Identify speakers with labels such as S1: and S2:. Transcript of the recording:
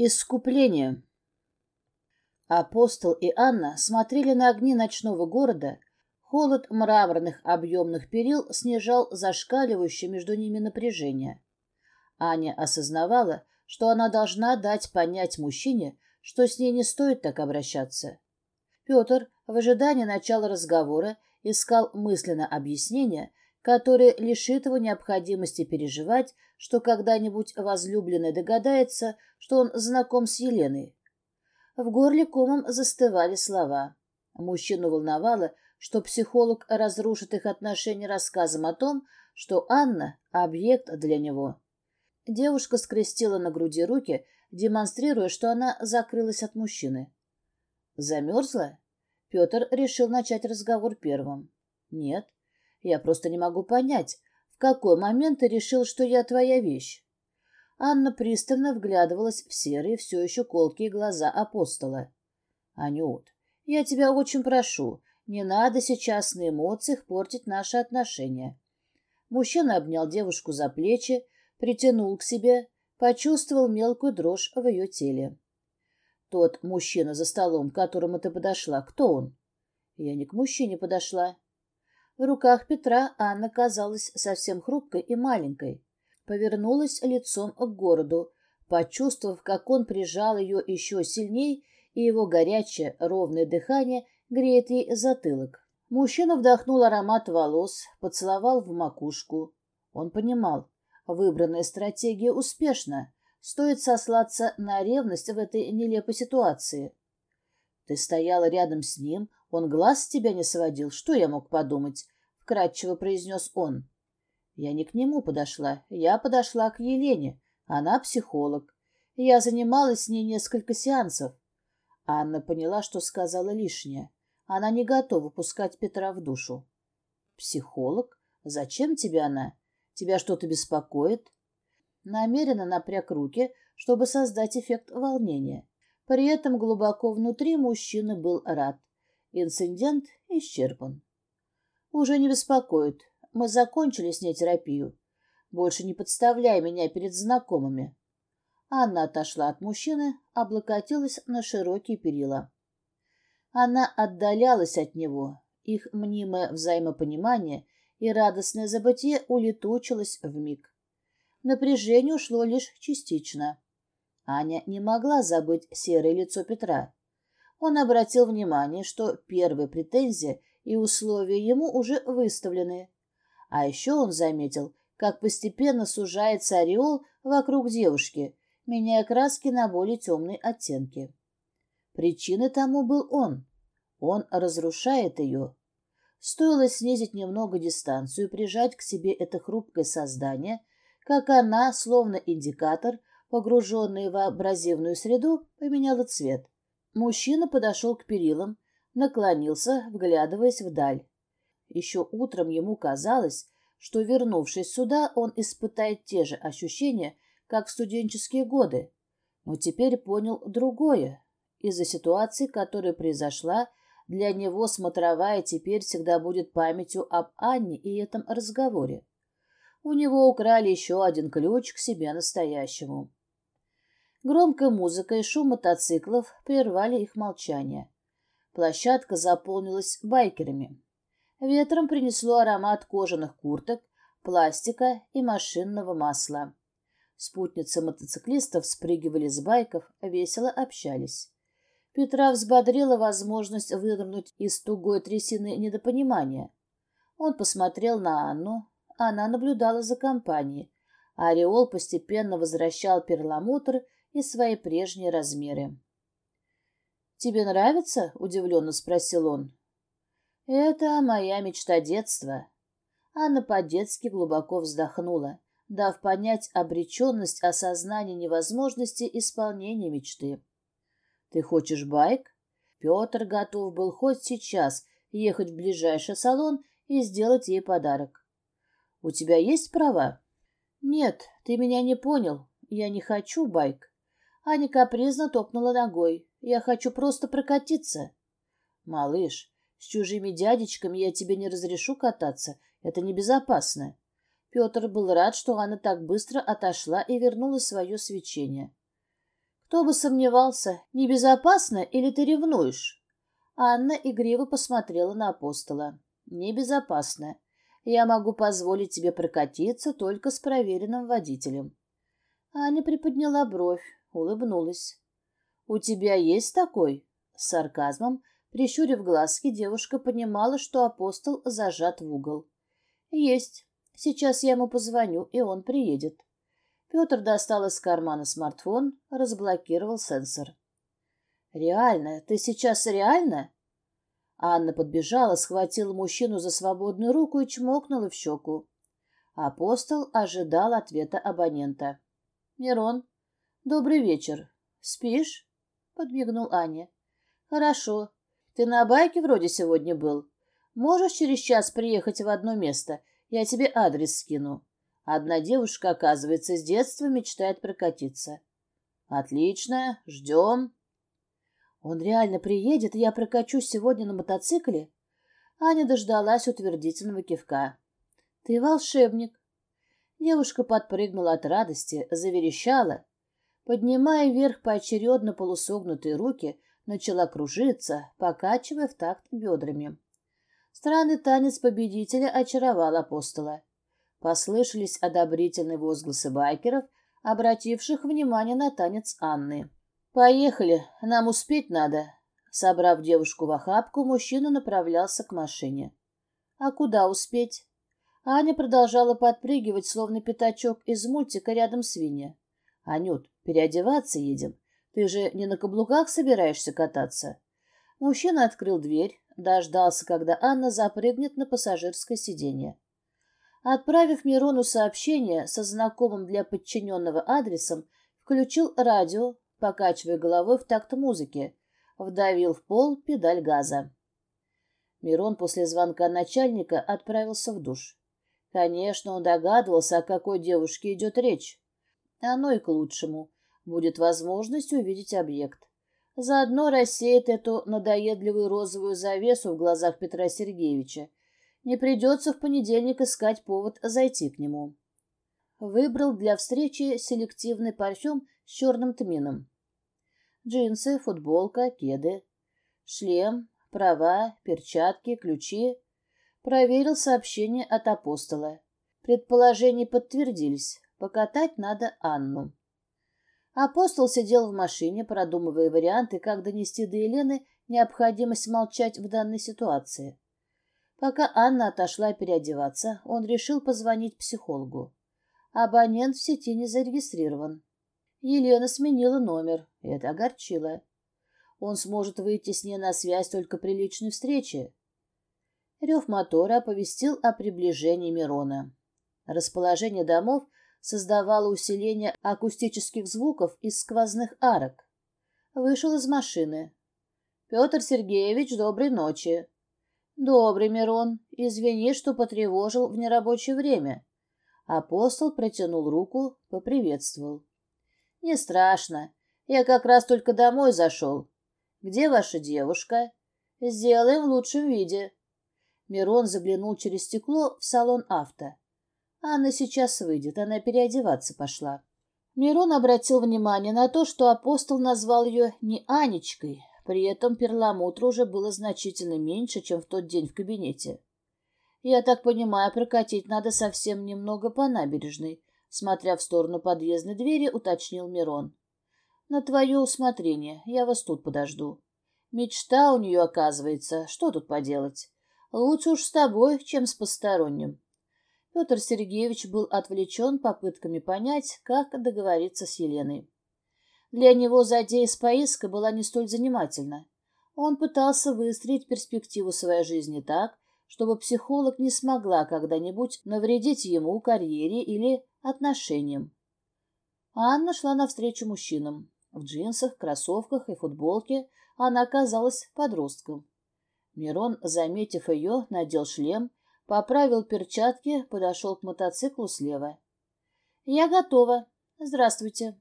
S1: Искупление. Апостол и Анна смотрели на огни ночного города. Холод мраморных объемных перил снижал зашкаливающее между ними напряжение. Аня осознавала, что она должна дать понять мужчине, что с ней не стоит так обращаться. Петр в ожидании начала разговора искал мысленно объяснение, которое лишит его необходимости переживать, что когда-нибудь возлюбленный догадается, что он знаком с Еленой. В горле комом застывали слова. Мужчину волновало, что психолог разрушит их отношения рассказом о том, что Анна — объект для него. Девушка скрестила на груди руки, демонстрируя, что она закрылась от мужчины. Замерзла? Петр решил начать разговор первым. Нет, я просто не могу понять, в какой момент ты решил, что я твоя вещь? Анна пристально вглядывалась в серые, все еще колкие глаза апостола. «Анют, я тебя очень прошу, не надо сейчас на эмоциях портить наши отношения». Мужчина обнял девушку за плечи, притянул к себе, почувствовал мелкую дрожь в ее теле. «Тот мужчина за столом, к которому ты подошла, кто он?» «Я не к мужчине подошла. В руках Петра Анна казалась совсем хрупкой и маленькой. Повернулась лицом к городу, почувствовав, как он прижал ее еще сильней, и его горячее, ровное дыхание греет ей затылок. Мужчина вдохнул аромат волос, поцеловал в макушку. Он понимал, выбранная стратегия успешна, стоит сослаться на ревность в этой нелепой ситуации. Ты стояла рядом с ним, он глаз с тебя не сводил. Что я мог подумать? — вкратчиво произнес он. Я не к нему подошла. Я подошла к Елене. Она психолог. Я занималась с ней несколько сеансов. Анна поняла, что сказала лишнее. Она не готова пускать Петра в душу. «Психолог? Зачем тебе она? Тебя что-то беспокоит?» Намеренно напряг руки, чтобы создать эффект волнения. При этом глубоко внутри мужчина был рад. Инцидент исчерпан. Уже не беспокоит. Мы закончили с ней терапию. Больше не подставляй меня перед знакомыми. Анна отошла от мужчины, облокотилась на широкие перила. Она отдалялась от него. Их мнимое взаимопонимание и радостное забытие улетучилось миг. Напряжение ушло лишь частично. Аня не могла забыть серое лицо Петра. Он обратил внимание, что первые претензии и условия ему уже выставлены. А еще он заметил, как постепенно сужается ореол вокруг девушки, меняя краски на более темные оттенки. Причиной тому был он. Он разрушает ее. Стоило снизить немного дистанцию и прижать к себе это хрупкое создание, как она, словно индикатор, погруженная в абразивную среду, поменяла цвет. Мужчина подошел к перилам, наклонился, вглядываясь вдаль. Еще утром ему казалось, что, вернувшись сюда, он испытает те же ощущения, как в студенческие годы. Но теперь понял другое. Из-за ситуации, которая произошла, для него смотровая теперь всегда будет памятью об Анне и этом разговоре. У него украли еще один ключ к себе настоящему. Громкая музыка и шум мотоциклов прервали их молчание. Площадка заполнилась байкерами. Ветром принесло аромат кожаных курток, пластика и машинного масла. Спутницы мотоциклистов спрыгивали с байков, весело общались. Петра взбодрила возможность вынырнуть из тугой трясины недопонимания. Он посмотрел на Анну, она наблюдала за компанией. Ореол постепенно возвращал перламутр и свои прежние размеры. «Тебе нравится?» — удивленно спросил он. «Это моя мечта детства». Анна по-детски глубоко вздохнула, дав понять обреченность осознания невозможности исполнения мечты. «Ты хочешь байк?» Петр готов был хоть сейчас ехать в ближайший салон и сделать ей подарок. «У тебя есть права?» «Нет, ты меня не понял. Я не хочу байк». Аня капризно топнула ногой. Я хочу просто прокатиться. Малыш, с чужими дядечками я тебе не разрешу кататься. Это небезопасно. Петр был рад, что Анна так быстро отошла и вернула свое свечение. Кто бы сомневался, небезопасно или ты ревнуешь? Анна игриво посмотрела на апостола. Небезопасно. Я могу позволить тебе прокатиться только с проверенным водителем. Аня приподняла бровь, улыбнулась. «У тебя есть такой?» С сарказмом, прищурив глазки, девушка понимала, что апостол зажат в угол. «Есть. Сейчас я ему позвоню, и он приедет». Петр достал из кармана смартфон, разблокировал сенсор. «Реально? Ты сейчас реально?» Анна подбежала, схватила мужчину за свободную руку и чмокнула в щеку. Апостол ожидал ответа абонента. «Мирон, добрый вечер. Спишь?» — подмигнул Аня. «Хорошо. Ты на байке вроде сегодня был. Можешь через час приехать в одно место? Я тебе адрес скину». Одна девушка, оказывается, с детства мечтает прокатиться. «Отлично. Ждем». «Он реально приедет, и я прокачусь сегодня на мотоцикле?» Аня дождалась утвердительного кивка. «Ты волшебник!» Девушка подпрыгнула от радости, заверещала. Поднимая вверх поочередно полусогнутые руки, начала кружиться, покачивая в такт бедрами. Странный танец победителя очаровал апостола. Послышались одобрительные возгласы байкеров, обративших внимание на танец Анны. «Поехали, нам успеть надо». Собрав девушку в охапку, мужчина направлялся к машине. «А куда успеть?» Аня продолжала подпрыгивать, словно пятачок из мультика рядом с Винни. «Анют, переодеваться едем. Ты же не на каблуках собираешься кататься?» Мужчина открыл дверь, дождался, когда Анна запрыгнет на пассажирское сиденье. Отправив Мирону сообщение со знакомым для подчиненного адресом, включил радио, покачивая головой в такт музыки, вдавил в пол педаль газа. Мирон после звонка начальника отправился в душ. Конечно, он догадывался, о какой девушке идет речь. Оно и к лучшему. Будет возможность увидеть объект. Заодно рассеет эту надоедливую розовую завесу в глазах Петра Сергеевича. Не придется в понедельник искать повод зайти к нему. Выбрал для встречи селективный парфюм с черным тмином. Джинсы, футболка, кеды, шлем, права, перчатки, ключи, Проверил сообщение от апостола. Предположения подтвердились. Покатать надо Анну. Апостол сидел в машине, продумывая варианты, как донести до Елены необходимость молчать в данной ситуации. Пока Анна отошла переодеваться, он решил позвонить психологу. Абонент в сети не зарегистрирован. Елена сменила номер, это огорчило. Он сможет выйти с ней на связь только при личной встрече. Рев мотора оповестил о приближении Мирона. Расположение домов создавало усиление акустических звуков из сквозных арок. Вышел из машины. «Петр Сергеевич, доброй ночи!» «Добрый, Мирон. Извини, что потревожил в нерабочее время». Апостол протянул руку, поприветствовал. «Не страшно. Я как раз только домой зашел. Где ваша девушка?» «Сделаем в лучшем виде. Мирон заглянул через стекло в салон авто. Анна сейчас выйдет, она переодеваться пошла. Мирон обратил внимание на то, что апостол назвал ее не Анечкой, при этом перламутра уже было значительно меньше, чем в тот день в кабинете. «Я так понимаю, прокатить надо совсем немного по набережной», смотря в сторону подъездной двери, уточнил Мирон. «На твое усмотрение, я вас тут подожду». Мечта у нее, оказывается, что тут поделать? Лучше уж с тобой, чем с посторонним. Петр Сергеевич был отвлечен попытками понять, как договориться с Еленой. Для него затея с поездкой была не столь занимательна. Он пытался выстроить перспективу своей жизни так, чтобы психолог не смогла когда-нибудь навредить ему, карьере или отношениям. Анна шла навстречу мужчинам. В джинсах, кроссовках и футболке она оказалась подростком. Мирон, заметив ее, надел шлем, поправил перчатки, подошел к мотоциклу слева. «Я готова. Здравствуйте».